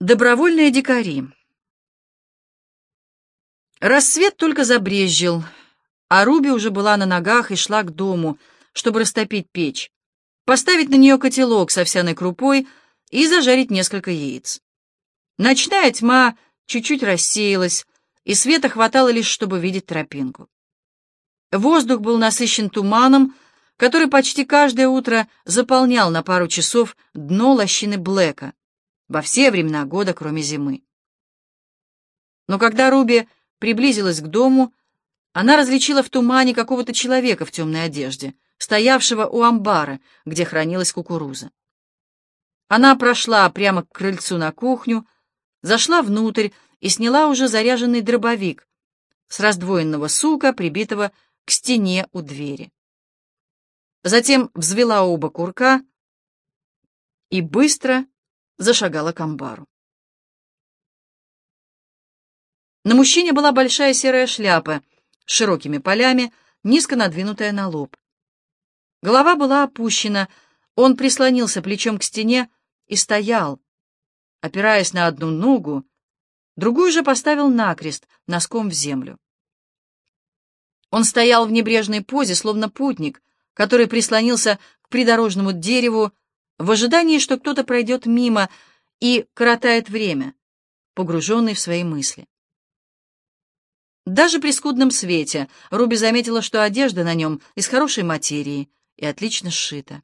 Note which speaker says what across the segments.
Speaker 1: Добровольные дикари. Рассвет только забрезжил, а Руби уже была на ногах и шла к дому, чтобы растопить печь, поставить на нее котелок с овсяной крупой и зажарить несколько яиц. Ночная тьма чуть-чуть рассеялась, и света хватало лишь, чтобы видеть тропинку. Воздух был насыщен туманом, который почти каждое утро заполнял на пару часов дно лощины Блэка, во все времена года, кроме зимы. Но когда Руби приблизилась к дому, она различила в тумане какого-то человека в темной одежде, стоявшего у амбара, где хранилась кукуруза. Она прошла прямо к крыльцу на кухню, зашла внутрь и сняла уже заряженный дробовик с раздвоенного сука, прибитого к стене у двери. Затем взвела оба курка и быстро зашагала к амбару. На мужчине была большая серая шляпа с широкими полями, низко надвинутая на лоб. Голова была опущена, он прислонился плечом к стене и стоял, опираясь на одну ногу, другую же поставил накрест, носком в землю. Он стоял в небрежной позе, словно путник, который прислонился к придорожному дереву в ожидании, что кто-то пройдет мимо и коротает время, погруженный в свои мысли. Даже при скудном свете Руби заметила, что одежда на нем из хорошей материи и отлично сшита.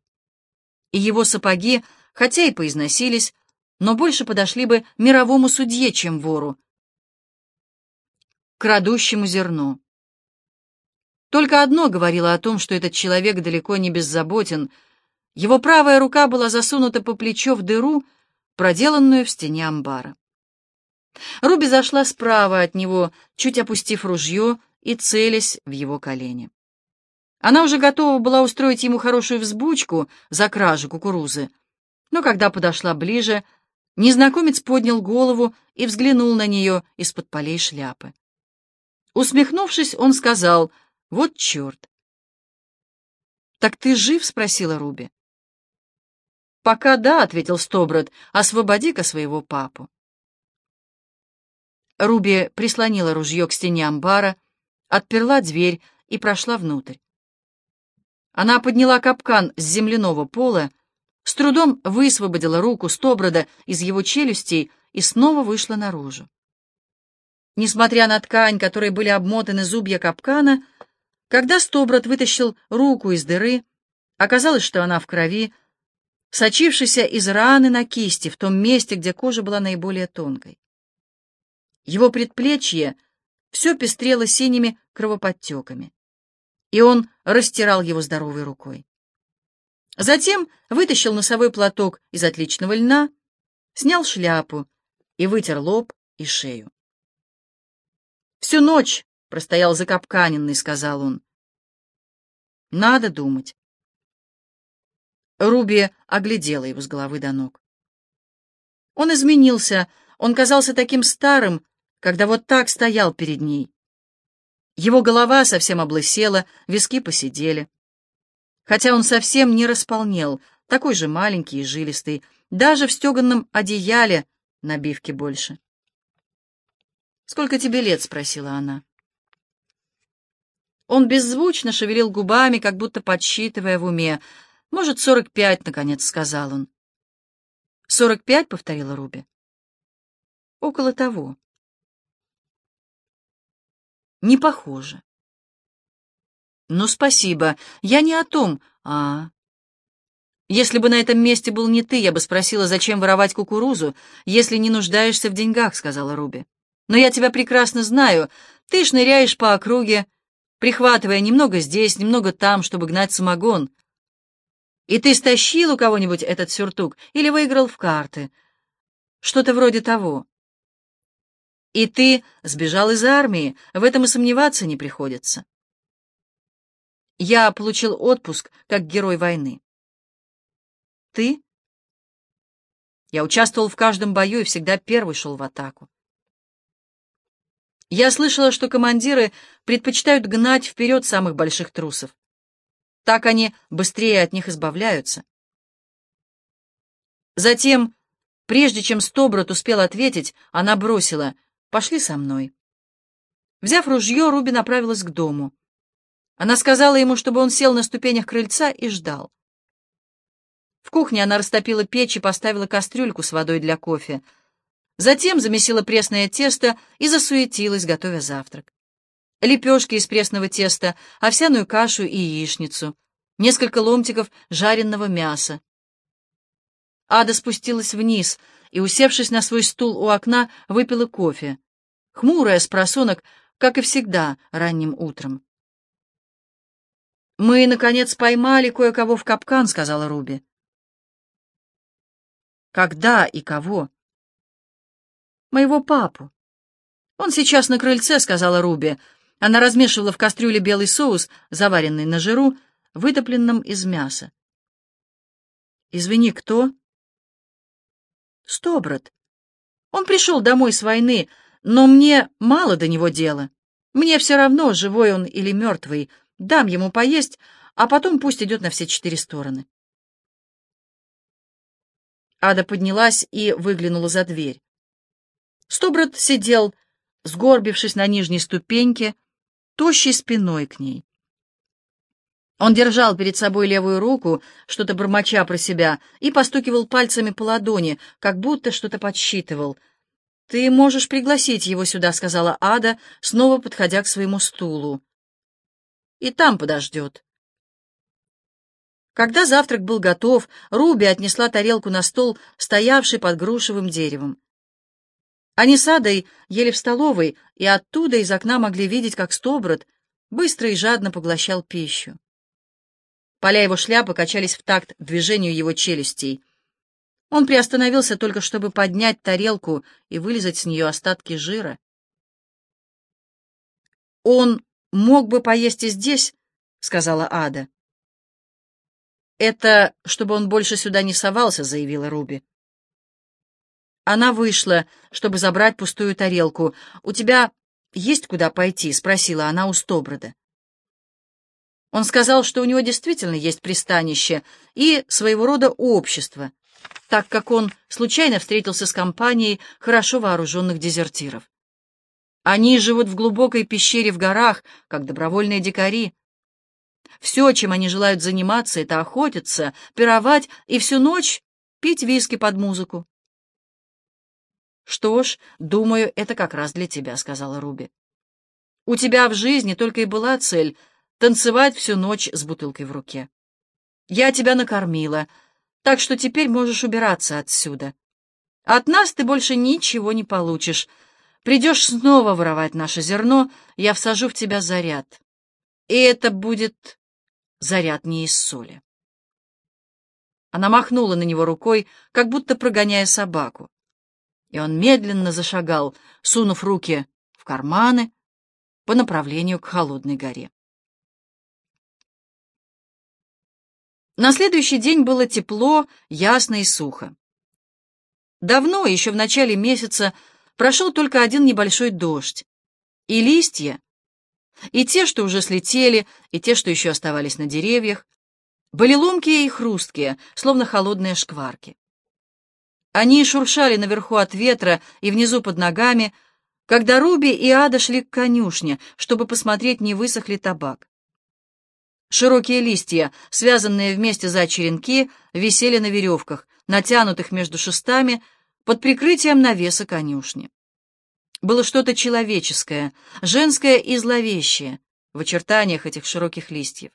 Speaker 1: И его сапоги, хотя и поизносились, но больше подошли бы мировому судье, чем вору, крадущему зерно. Только одно говорило о том, что этот человек далеко не беззаботен — его правая рука была засунута по плечо в дыру, проделанную в стене амбара. Руби зашла справа от него, чуть опустив ружье и целясь в его колени. Она уже готова была устроить ему хорошую взбучку за кражу кукурузы, но когда подошла ближе, незнакомец поднял голову и взглянул на нее из-под полей шляпы. Усмехнувшись, он сказал, «Вот черт!» «Так ты жив?» — спросила Руби. «Пока да», — ответил Стоброд, — «освободи-ка своего папу». Руби прислонила ружье к стене амбара, отперла дверь и прошла внутрь. Она подняла капкан с земляного пола, с трудом высвободила руку Стоброда из его челюстей и снова вышла наружу. Несмотря на ткань, которой были обмотаны зубья капкана, когда Стоброд вытащил руку из дыры, оказалось, что она в крови, сочившийся из раны на кисти, в том месте, где кожа была наиболее тонкой. Его предплечье все пестрело синими кровоподтеками, и он растирал его здоровой рукой. Затем вытащил носовой платок из отличного льна, снял шляпу и вытер лоб и шею. «Всю ночь простоял закапканенный», — сказал он. «Надо думать. Руби оглядела его с головы до ног. Он изменился, он казался таким старым, когда вот так стоял перед ней. Его голова совсем облысела, виски посидели. Хотя он совсем не располнел, такой же маленький и жилистый, даже в стеганном одеяле набивки больше. «Сколько тебе лет?» — спросила она. Он беззвучно шевелил губами, как будто подсчитывая в уме. «Может, сорок пять», — наконец сказал он. «Сорок пять?» — повторила Руби. «Около того». «Не похоже». «Ну, спасибо. Я не о том, а...» «Если бы на этом месте был не ты, я бы спросила, зачем воровать кукурузу, если не нуждаешься в деньгах», — сказала Руби. «Но я тебя прекрасно знаю. Ты шныряешь по округе, прихватывая немного здесь, немного там, чтобы гнать самогон. И ты стащил у кого-нибудь этот сюртук или выиграл в карты? Что-то вроде того. И ты сбежал из армии, в этом и сомневаться не приходится. Я получил отпуск как герой войны. Ты? Я участвовал в каждом бою и всегда первый шел в атаку. Я слышала, что командиры предпочитают гнать вперед самых больших трусов. Так они быстрее от них избавляются. Затем Прежде чем Стоброд успел ответить, она бросила «Пошли со мной». Взяв ружье, Руби направилась к дому. Она сказала ему, чтобы он сел на ступенях крыльца и ждал. В кухне она растопила печь и поставила кастрюльку с водой для кофе. Затем замесила пресное тесто и засуетилась, готовя завтрак. Лепешки из пресного теста, овсяную кашу и яичницу, несколько ломтиков жареного мяса. Ада спустилась вниз и, усевшись на свой стул у окна, выпила кофе. Хмурая с просонок, как и всегда, ранним утром. «Мы, наконец, поймали кое-кого в капкан», — сказала Руби. «Когда и кого?» «Моего папу». «Он сейчас на крыльце», — сказала Руби. Она размешивала в кастрюле белый соус, заваренный на жиру, вытопленном из мяса. «Извини, кто?» «Стоброд. Он пришел домой с войны, но мне мало до него дела. Мне все равно, живой он или мертвый. Дам ему поесть, а потом пусть идет на все четыре стороны». Ада поднялась и выглянула за дверь. Стоброд сидел, сгорбившись на нижней ступеньке, тощей спиной к ней. Он держал перед собой левую руку, что-то бормоча про себя, и постукивал пальцами по ладони, как будто что-то подсчитывал. «Ты можешь пригласить его сюда», — сказала Ада, снова подходя к своему стулу. «И там подождет». Когда завтрак был готов, Руби отнесла тарелку на стол, стоявший под грушевым деревом. Они с Адой ели в столовой, и оттуда из окна могли видеть, как Стоброд быстро и жадно поглощал пищу. Поля его шляпы качались в такт движению его челюстей. Он приостановился только, чтобы поднять тарелку и вылизать с нее остатки жира. «Он мог бы поесть и здесь», — сказала Ада. «Это чтобы он больше сюда не совался», — заявила Руби. Она вышла, чтобы забрать пустую тарелку. «У тебя есть куда пойти?» — спросила она у Стоброда. Он сказал, что у него действительно есть пристанище и своего рода общество, так как он случайно встретился с компанией хорошо вооруженных дезертиров. Они живут в глубокой пещере в горах, как добровольные дикари. Все, чем они желают заниматься, это охотиться, пировать и всю ночь пить виски под музыку. «Что ж, думаю, это как раз для тебя», — сказала Руби. «У тебя в жизни только и была цель — танцевать всю ночь с бутылкой в руке. Я тебя накормила, так что теперь можешь убираться отсюда. От нас ты больше ничего не получишь. Придешь снова воровать наше зерно, я всажу в тебя заряд. И это будет заряд не из соли». Она махнула на него рукой, как будто прогоняя собаку и он медленно зашагал, сунув руки в карманы по направлению к холодной горе. На следующий день было тепло, ясно и сухо. Давно, еще в начале месяца, прошел только один небольшой дождь, и листья, и те, что уже слетели, и те, что еще оставались на деревьях, были ломкие и хрусткие, словно холодные шкварки. Они шуршали наверху от ветра и внизу под ногами, когда Руби и Ада шли к конюшне, чтобы посмотреть, не высох ли табак. Широкие листья, связанные вместе за черенки, висели на веревках, натянутых между шестами, под прикрытием навеса конюшни. Было что-то человеческое, женское и зловещее в очертаниях этих широких листьев.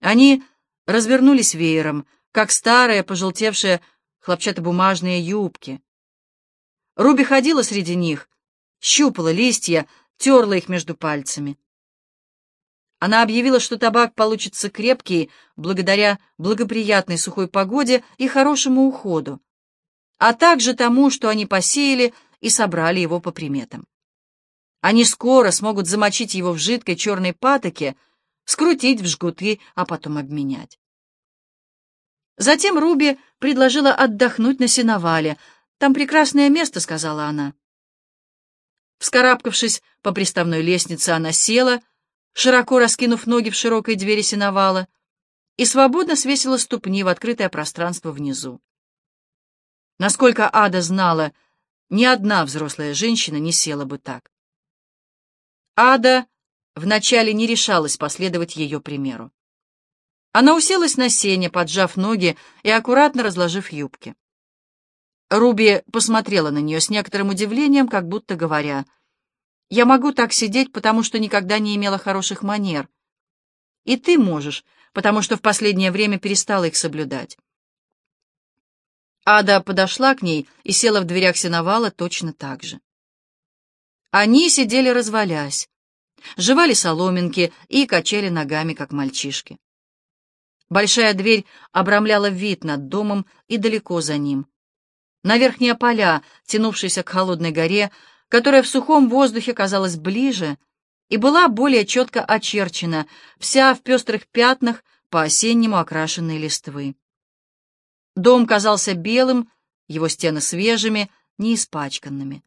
Speaker 1: Они развернулись веером, как старые, пожелтевшие хлопчатобумажные юбки. Руби ходила среди них, щупала листья, терла их между пальцами. Она объявила, что табак получится крепкий благодаря благоприятной сухой погоде и хорошему уходу, а также тому, что они посеяли и собрали его по приметам. Они скоро смогут замочить его в жидкой черной патоке, скрутить в жгуты, а потом обменять. Затем Руби предложила отдохнуть на сеновале. «Там прекрасное место», — сказала она. Вскарабкавшись по приставной лестнице, она села, широко раскинув ноги в широкой двери сеновала, и свободно свесила ступни в открытое пространство внизу. Насколько Ада знала, ни одна взрослая женщина не села бы так. Ада вначале не решалась последовать ее примеру. Она уселась на сене, поджав ноги и аккуратно разложив юбки. Руби посмотрела на нее с некоторым удивлением, как будто говоря, «Я могу так сидеть, потому что никогда не имела хороших манер. И ты можешь, потому что в последнее время перестала их соблюдать». Ада подошла к ней и села в дверях сеновала точно так же. Они сидели развалясь, жевали соломинки и качали ногами, как мальчишки. Большая дверь обрамляла вид над домом и далеко за ним. На верхние поля, тянувшиеся к холодной горе, которая в сухом воздухе казалась ближе и была более четко очерчена, вся в пестрых пятнах по-осеннему окрашенной листвы. Дом казался белым, его стены свежими, не испачканными.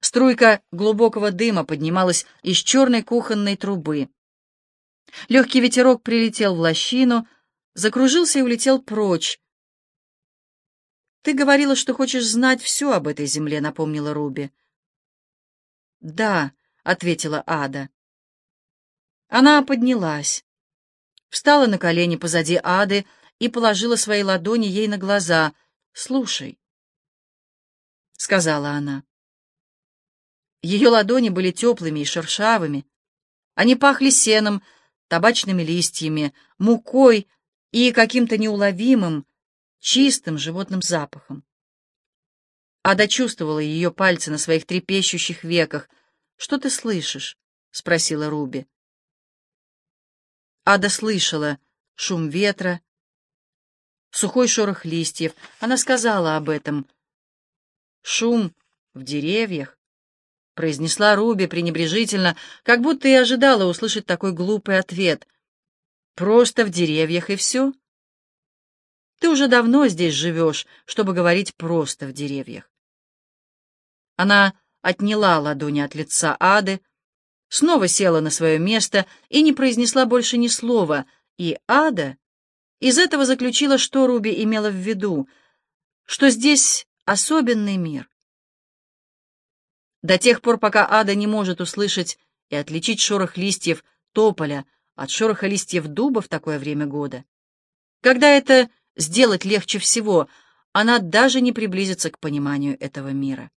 Speaker 1: Струйка глубокого дыма поднималась из черной кухонной трубы. Легкий ветерок прилетел в лощину, закружился и улетел прочь. «Ты говорила, что хочешь знать все об этой земле», — напомнила Руби. «Да», — ответила Ада. Она поднялась, встала на колени позади Ады и положила свои ладони ей на глаза. «Слушай», — сказала она. Ее ладони были теплыми и шершавыми. Они пахли сеном, табачными листьями, мукой и каким-то неуловимым, чистым животным запахом. Ада чувствовала ее пальцы на своих трепещущих веках. «Что ты слышишь?» — спросила Руби. Ада слышала шум ветра, сухой шорох листьев. Она сказала об этом. «Шум в деревьях», — произнесла Руби пренебрежительно, как будто и ожидала услышать такой глупый ответ. «Просто в деревьях и все?» «Ты уже давно здесь живешь, чтобы говорить просто в деревьях». Она отняла ладони от лица Ады, снова села на свое место и не произнесла больше ни слова, и Ада из этого заключила, что Руби имела в виду, что здесь особенный мир. До тех пор, пока Ада не может услышать и отличить шорох листьев тополя от шороха листьев дуба в такое время года, когда это сделать легче всего, она даже не приблизится к пониманию этого мира.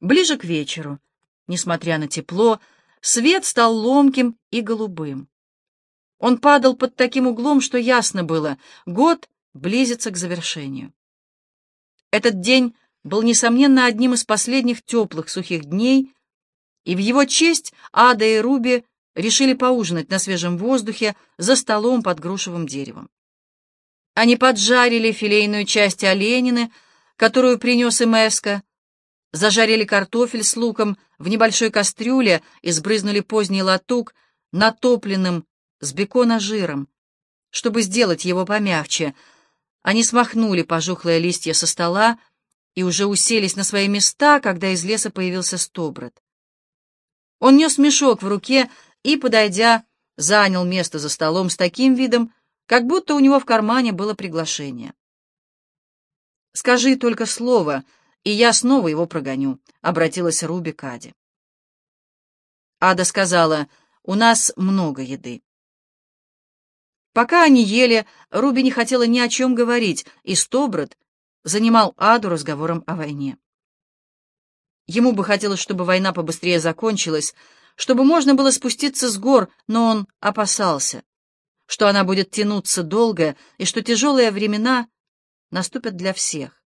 Speaker 1: Ближе к вечеру, несмотря на тепло, свет стал ломким и голубым. Он падал под таким углом, что ясно было, год близится к завершению. Этот день был, несомненно, одним из последних теплых сухих дней, и в его честь Ада и Руби решили поужинать на свежем воздухе за столом под грушевым деревом. Они поджарили филейную часть оленины, которую принес им Эска, зажарили картофель с луком в небольшой кастрюле и сбрызнули поздний латук натопленным с бекона жиром, чтобы сделать его помягче. Они смахнули пожухлые листья со стола и уже уселись на свои места, когда из леса появился Стоброд. Он нес мешок в руке и, подойдя, занял место за столом с таким видом, как будто у него в кармане было приглашение. «Скажи только слово, и я снова его прогоню», — обратилась Руби к Аде. Ада сказала, «У нас много еды». Пока они ели, Руби не хотела ни о чем говорить, и Стоброд занимал Аду разговором о войне. Ему бы хотелось, чтобы война побыстрее закончилась, чтобы можно было спуститься с гор, но он опасался, что она будет тянуться долго и что тяжелые времена наступят для всех.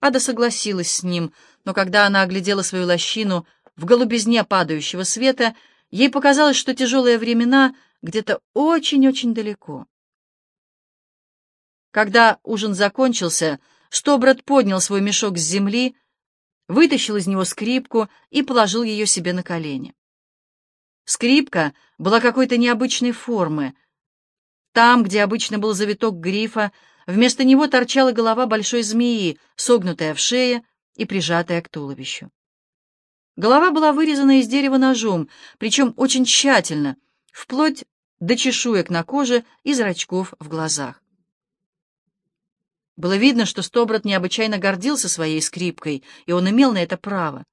Speaker 1: Ада согласилась с ним, но когда она оглядела свою лощину в голубизне падающего света, ей показалось, что тяжелые времена — где-то очень-очень далеко. Когда ужин закончился, Стобрат поднял свой мешок с земли, вытащил из него скрипку и положил ее себе на колени. Скрипка была какой-то необычной формы. Там, где обычно был завиток грифа, вместо него торчала голова большой змеи, согнутая в шее и прижатая к туловищу. Голова была вырезана из дерева ножом, причем очень тщательно, вплоть до чешуек на коже и зрачков в глазах. Было видно, что Стоброд необычайно гордился своей скрипкой, и он имел на это право.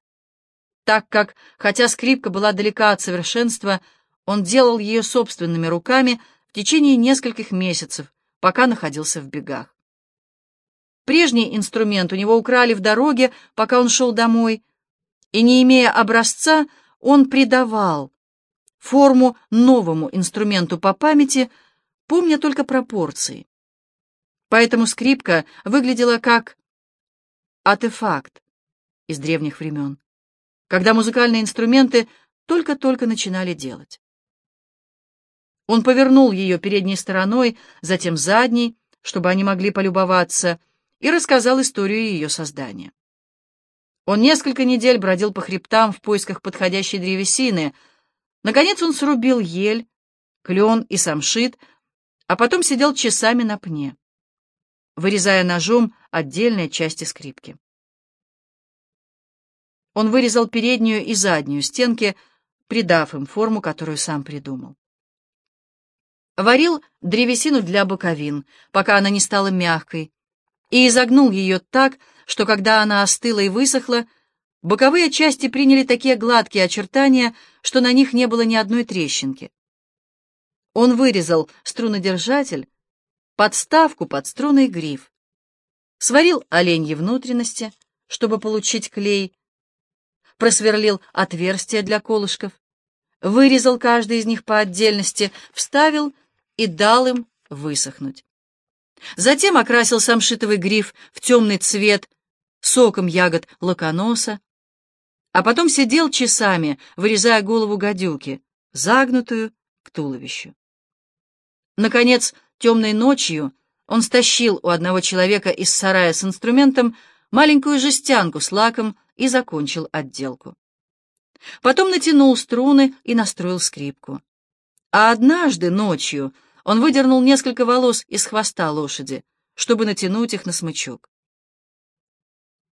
Speaker 1: Так как, хотя скрипка была далека от совершенства, он делал ее собственными руками в течение нескольких месяцев, пока находился в бегах. Прежний инструмент у него украли в дороге, пока он шел домой, и, не имея образца, он придавал форму новому инструменту по памяти, помня только пропорции. Поэтому скрипка выглядела как артефакт из древних времен, когда музыкальные инструменты только-только начинали делать. Он повернул ее передней стороной, затем задней, чтобы они могли полюбоваться, и рассказал историю ее создания. Он несколько недель бродил по хребтам в поисках подходящей древесины. Наконец он срубил ель, клен и самшит, а потом сидел часами на пне вырезая ножом отдельные части скрипки. Он вырезал переднюю и заднюю стенки, придав им форму, которую сам придумал. Варил древесину для боковин, пока она не стала мягкой, и изогнул ее так, что когда она остыла и высохла, боковые части приняли такие гладкие очертания, что на них не было ни одной трещинки. Он вырезал струнодержатель, подставку под струнный гриф, сварил оленьи внутренности, чтобы получить клей, просверлил отверстия для колышков, вырезал каждый из них по отдельности, вставил и дал им высохнуть. Затем окрасил самшитовый гриф в темный цвет соком ягод лаконоса, а потом сидел часами, вырезая голову гадюки, загнутую к туловищу. Наконец, Темной ночью он стащил у одного человека из сарая с инструментом маленькую жестянку с лаком и закончил отделку. Потом натянул струны и настроил скрипку. А однажды ночью он выдернул несколько волос из хвоста лошади, чтобы натянуть их на смычок.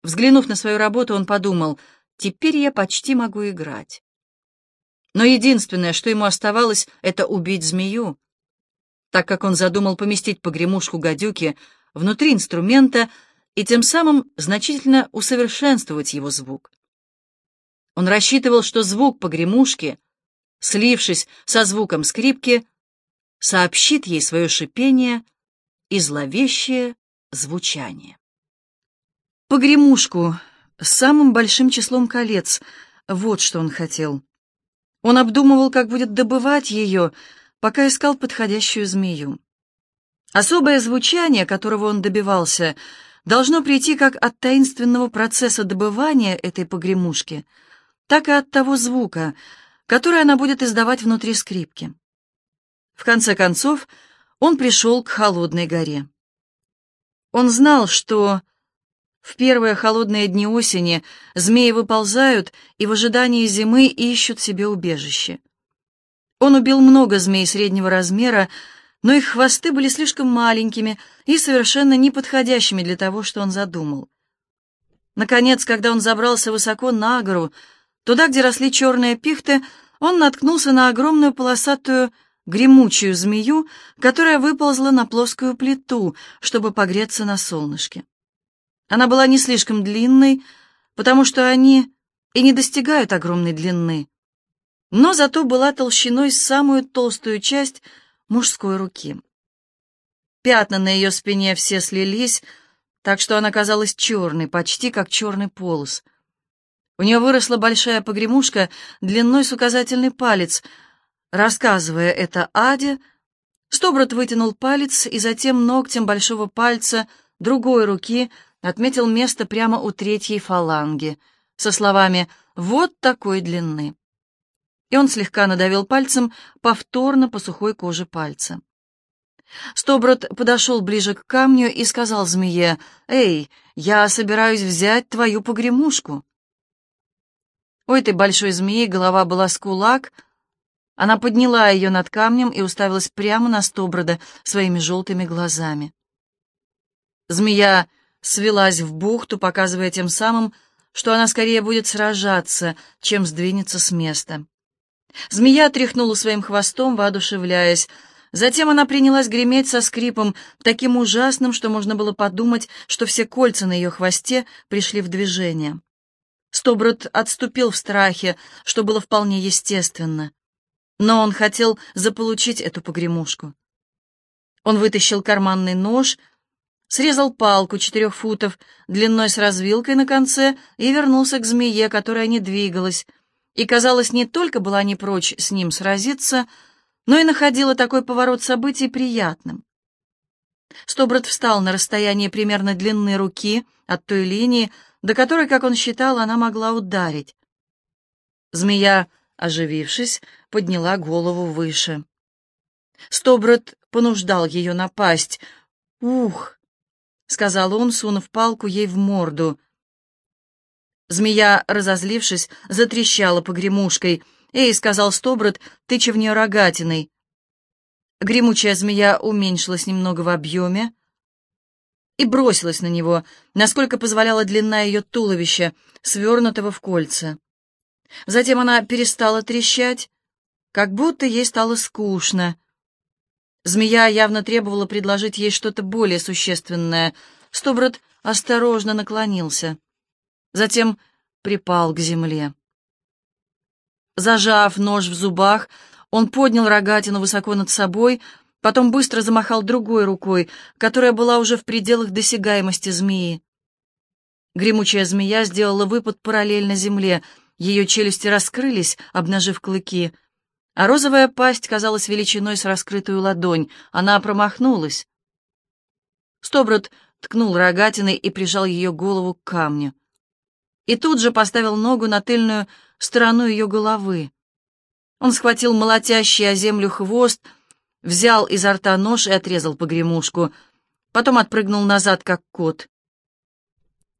Speaker 1: Взглянув на свою работу, он подумал, теперь я почти могу играть. Но единственное, что ему оставалось, это убить змею, так как он задумал поместить погремушку гадюки внутри инструмента и тем самым значительно усовершенствовать его звук. Он рассчитывал, что звук погремушки, слившись со звуком скрипки, сообщит ей свое шипение и зловещее звучание. Погремушку с самым большим числом колец — вот что он хотел. Он обдумывал, как будет добывать ее — пока искал подходящую змею. Особое звучание, которого он добивался, должно прийти как от таинственного процесса добывания этой погремушки, так и от того звука, который она будет издавать внутри скрипки. В конце концов, он пришел к холодной горе. Он знал, что в первые холодные дни осени змеи выползают и в ожидании зимы ищут себе убежище. Он убил много змей среднего размера, но их хвосты были слишком маленькими и совершенно неподходящими для того, что он задумал. Наконец, когда он забрался высоко на гору, туда, где росли черные пихты, он наткнулся на огромную полосатую гремучую змею, которая выползла на плоскую плиту, чтобы погреться на солнышке. Она была не слишком длинной, потому что они и не достигают огромной длины но зато была толщиной самую толстую часть мужской руки. Пятна на ее спине все слились, так что она казалась черной, почти как черный полос. У нее выросла большая погремушка длиной с указательный палец. Рассказывая это Аде, Стоброд вытянул палец и затем ногтем большого пальца другой руки отметил место прямо у третьей фаланги со словами «вот такой длины» и он слегка надавил пальцем повторно по сухой коже пальца. Стоброд подошел ближе к камню и сказал змее, «Эй, я собираюсь взять твою погремушку». У этой большой змеи голова была с кулак. Она подняла ее над камнем и уставилась прямо на Стоброда своими желтыми глазами. Змея свелась в бухту, показывая тем самым, что она скорее будет сражаться, чем сдвинется с места. Змея тряхнула своим хвостом, воодушевляясь. Затем она принялась греметь со скрипом, таким ужасным, что можно было подумать, что все кольца на ее хвосте пришли в движение. Стоброд отступил в страхе, что было вполне естественно. Но он хотел заполучить эту погремушку. Он вытащил карманный нож, срезал палку четырех футов длиной с развилкой на конце и вернулся к змее, которая не двигалась, и, казалось, не только была не прочь с ним сразиться, но и находила такой поворот событий приятным. Стоброд встал на расстоянии примерно длины руки от той линии, до которой, как он считал, она могла ударить. Змея, оживившись, подняла голову выше. Стоброд понуждал ее напасть. «Ух!» — сказал он, сунув палку ей в морду. Змея, разозлившись, затрещала погремушкой. «Эй!» — сказал Стоброд, тыча в нее рогатиной. Гремучая змея уменьшилась немного в объеме и бросилась на него, насколько позволяла длина ее туловища, свернутого в кольца. Затем она перестала трещать, как будто ей стало скучно. Змея явно требовала предложить ей что-то более существенное. Стоброд осторожно наклонился. Затем припал к земле. Зажав нож в зубах, он поднял рогатину высоко над собой, потом быстро замахал другой рукой, которая была уже в пределах досягаемости змеи. Гремучая змея сделала выпад параллельно земле, ее челюсти раскрылись, обнажив клыки — а розовая пасть казалась величиной с раскрытую ладонь. Она промахнулась. Стоброд ткнул рогатиной и прижал ее голову к камню. И тут же поставил ногу на тыльную сторону ее головы. Он схватил молотящий о землю хвост, взял изо рта нож и отрезал погремушку. Потом отпрыгнул назад, как кот.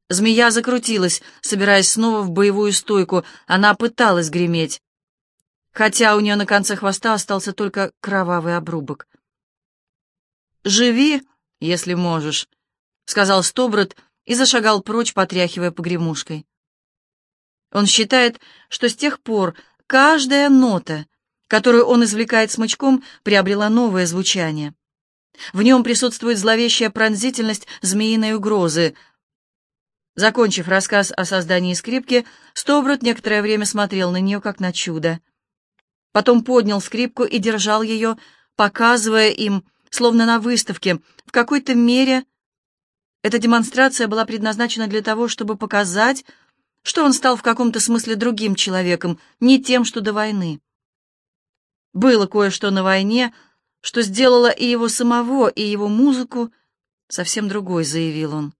Speaker 1: Змея закрутилась, собираясь снова в боевую стойку. Она пыталась греметь хотя у нее на конце хвоста остался только кровавый обрубок. «Живи, если можешь», — сказал Стоброд и зашагал прочь, потряхивая погремушкой. Он считает, что с тех пор каждая нота, которую он извлекает смычком, приобрела новое звучание. В нем присутствует зловещая пронзительность змеиной угрозы. Закончив рассказ о создании скрипки, Стоброд некоторое время смотрел на нее, как на чудо. Потом поднял скрипку и держал ее, показывая им, словно на выставке, в какой-то мере. Эта демонстрация была предназначена для того, чтобы показать, что он стал в каком-то смысле другим человеком, не тем, что до войны. Было кое-что на войне, что сделало и его самого, и его музыку совсем другой, заявил он.